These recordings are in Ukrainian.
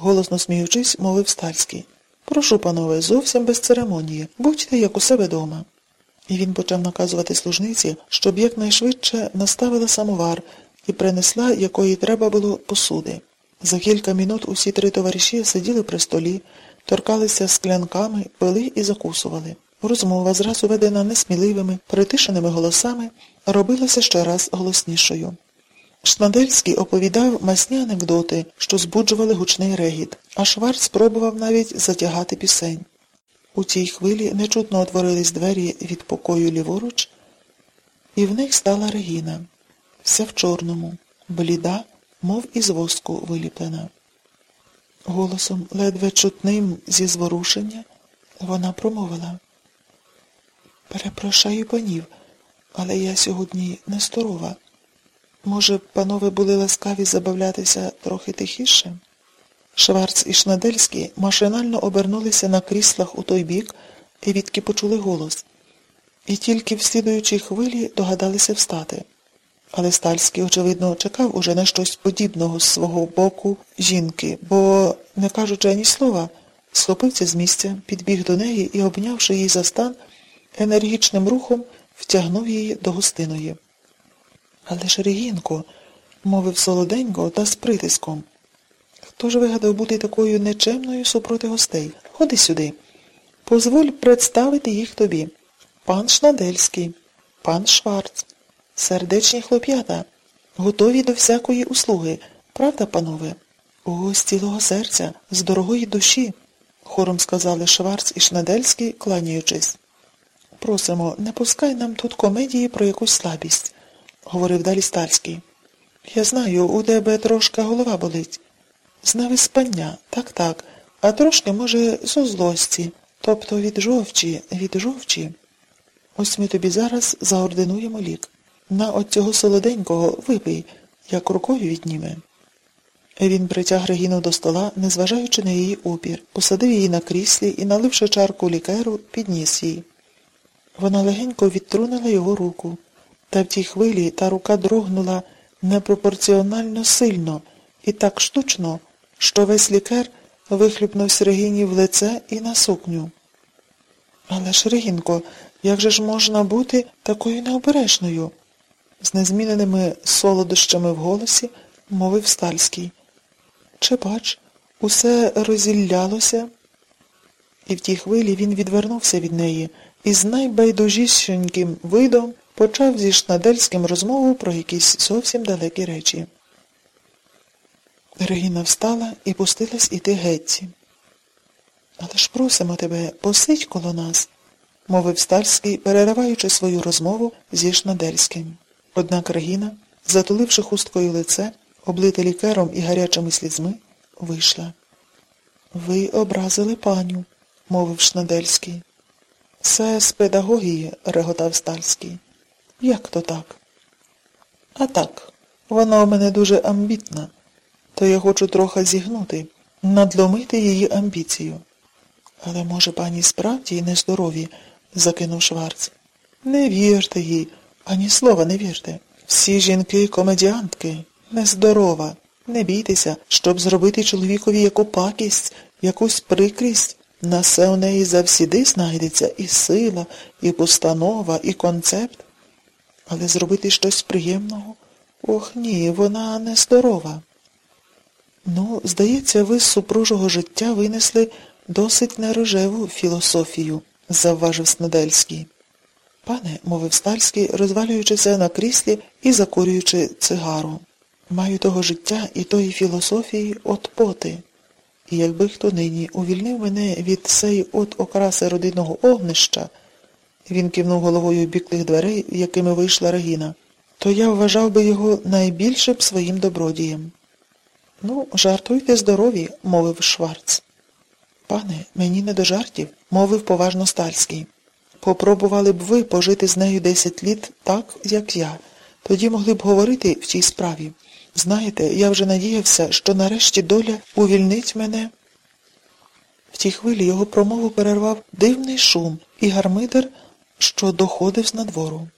голосно сміючись, мовив Стальський. Прошу, панове, зовсім без церемонії. Будьте як у себе дома. І він почав наказувати служниці, щоб якнайшвидше наставила самовар і принесла, якої треба було посуди. За кілька минут усі три товариші сиділи при столі, торкалися склянками, пили і закусували. Розмова, зразу ведена несміливими, притишеними голосами, робилася щораз голоснішою. Шнадельський оповідав масні анекдоти, що збуджували гучний регіт, а Шварц спробував навіть затягати пісень. У цій хвилі нечутно отворились двері від покою ліворуч, і в них стала Регіна, вся в чорному, бліда, мов із воску виліплена. Голосом, ледве чутним зі зворушення, вона промовила. Перепрошаю панів, але я сьогодні не здорова. Може, панове були ласкаві забавлятися трохи тихіше? Шварц і Шнадельський машинально обернулися на кріслах у той бік відки почули голос. І тільки в слідуючій хвилі догадалися встати. Але Стальський, очевидно, чекав уже на щось подібного з свого боку жінки, бо, не кажучи ані слова, схопився з місця, підбіг до неї і, обнявши її за стан, енергічним рухом втягнув її до гостиної. Але ж Регінко, мовив солоденько та з притиском. Хто ж вигадав бути такою нечемною супроти гостей? Ходи сюди. Позволь представити їх тобі. Пан Шнадельський, пан Шварц, сердечні хлоп'ята, готові до всякої услуги. Правда, панове? О, з цілого серця, з дорогої душі, хором сказали Шварц і Шнадельський, кланяючись. Просимо, не пускай нам тут комедії про якусь слабість, говорив далі Стальський. Я знаю, у тебе трошки голова болить. З нависпання, так так, а трошки, може, зо злості, тобто від жовчі, від жовчі. Ось ми тобі зараз заординуємо лік. На от цього солоденького випий, як рукою відніме. Він притяг Регіну до стола, незважаючи на її опір, посадив її на кріслі і, наливши чарку лікеру, підніс їй. Вона легенько відтрунила його руку, та в тій хвилі та рука дрогнула непропорціонально сильно і так штучно, що весь лікер вихлюпнувся Регіні в лице і на сукню. Але ж, Регінко, як же ж можна бути такою необережною? З незміненими солодощами в голосі мовив Стальський. Чи бач, усе розіллялося? І в тій хвилі він відвернувся від неї і з найбайдужішеньким видом почав зі Шнадельським розмову про якісь зовсім далекі речі. Регіна встала і пустилась іти гетці. Але ж просимо тебе, посидь коло нас, мовив Стальський, перериваючи свою розмову зі Шнадельським. Однак Регіна, затуливши хусткою лице, облите лікером і гарячими слізьми, вийшла. Ви образили паню, мовив Шнадельський. Це з педагогії, реготав Стальський. Як то так? А так, вона у мене дуже амбітна, то я хочу трохи зігнути, надломити її амбіцію. Але, може, пані справді нездорові, закинув Шварц. Не вірте їй, ані слова не вірте. Всі жінки комедіантки, нездорова. Не бійтеся, щоб зробити чоловікові яку пакість, якусь прикрість. На все у неї завсіди знайдеться і сила, і постанова, і концепт. Але зробити щось приємного? Ох ні, вона нездорова. Ну, здається, ви з супружого життя винесли досить нерожеву філософію, завважив Снедельський. Пане, мовив Стальський, розвалюючися на кріслі і закурюючи цигару. Маю того життя і тої філософії от поти. І якби хто нині увільнив мене від сей от окраси родинного огнища, він кивнув головою в бік тих дверей, якими вийшла Регіна, то я вважав би його найбільшим своїм добродієм. Ну, жартуйте здорові, мовив Шварц. Пане, мені не до жартів, мовив поважно Стальський. Попробували б ви пожити з нею десять літ так, як я. Тоді могли б говорити в цій справі. Знаєте, я вже надіявся, що нарешті доля увільнить мене. В тій хвилі його промову перервав дивний шум і гармидер, що доходив з надвору.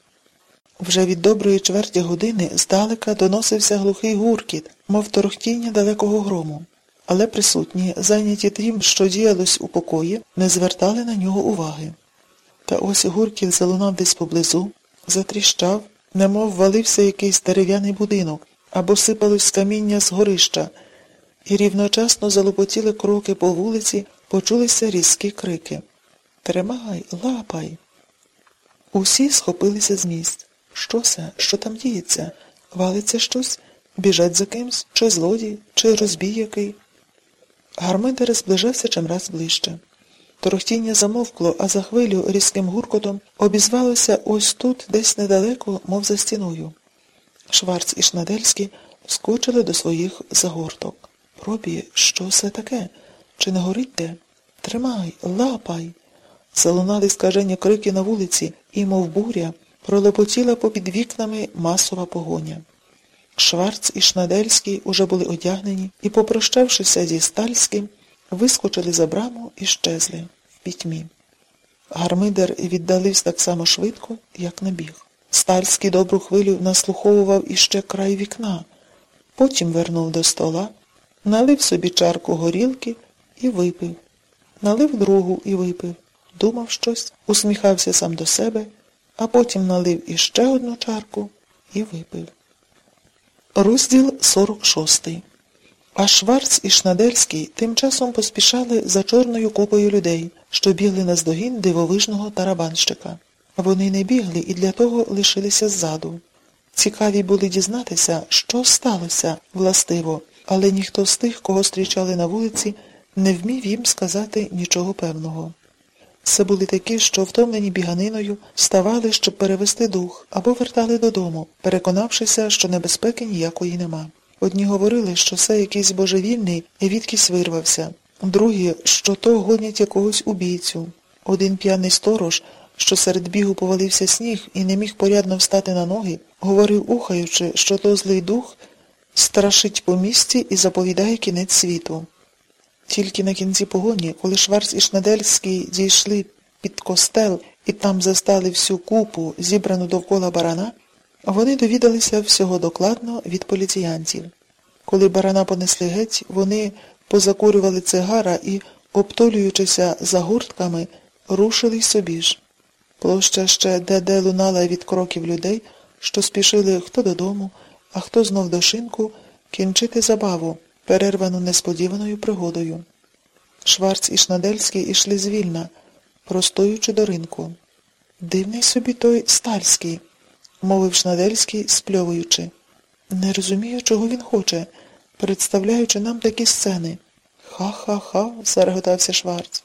Вже від доброї чверті години здалека доносився глухий гуркіт, мов торохтіння далекого грому. але присутні, зайняті тим, що діялось у покої, не звертали на нього уваги. Та ось гуркіт залунав десь поблизу, затріщав, немов валився якийсь дерев'яний будинок або сипалось каміння з горища, і рівночасно залопотіли кроки по вулиці, почулися різкі крики. Тримай, лапай. Усі схопилися з місць. Що це? Що там діється? Валиться щось? Біжать за кимсь? Чи злодій, чи розбій який? Гармидер зближався чимраз ближче. Торохтіння замовкло, а за хвилю різким гуркотом обізвалося ось тут, десь недалеко, мов за стіною. Шварц і Шнадельський скочили до своїх загорток. Пробі, що це таке? Чи не горить де? Тримай, лапай. Залунали скажені крики на вулиці, і, мов буря, пролепотіла попід вікнами масова погоня. Шварц і Шнадельський уже були одягнені і, попрощавшися зі Стальським, вискочили за браму і щезли в пітьмі. Гармидер віддалився так само швидко, як набіг. Стальський добру хвилю наслуховував іще край вікна, потім вернув до стола, налив собі чарку горілки і випив, налив другу і випив, думав щось, усміхався сам до себе, а потім налив іще одну чарку і випив. Розділ 46 А Шварц і Шнадельський тим часом поспішали за чорною купою людей, що бігли на здогін дивовижного тарабанщика. Вони не бігли і для того лишилися ззаду. Цікаві були дізнатися, що сталося властиво, але ніхто з тих, кого зустрічали на вулиці, не вмів їм сказати нічого певного. Це були такі, що втомлені біганиною вставали, щоб перевести дух, або вертали додому, переконавшися, що небезпеки ніякої нема. Одні говорили, що це якийсь божевільний і відкись вирвався, другі, що то гонять якогось убійцю. Один п'яний сторож, що серед бігу повалився сніг і не міг порядно встати на ноги, говорив, ухаючи, що то злий дух страшить по місті і заповідає кінець світу. Тільки на кінці погоні, коли Шварц і Шнедельський дійшли під костел і там застали всю купу, зібрану довкола барана, вони довідалися всього докладно від поліціянців. Коли барана понесли геть, вони позакурювали цигара і, обтолюючися за гуртками, рушили й собі ж. Площа ще де-де лунала від кроків людей, що спішили хто додому, а хто знов до шинку кінчити забаву перервану несподіваною пригодою. Шварц і Шнадельський ішли звільна, простоючи до ринку. Дивний собі той стальський, мовив Шнадельський, спльовуючи. Не розумію, чого він хоче, представляючи нам такі сцени. Ха-ха-ха, зареготався Шварц.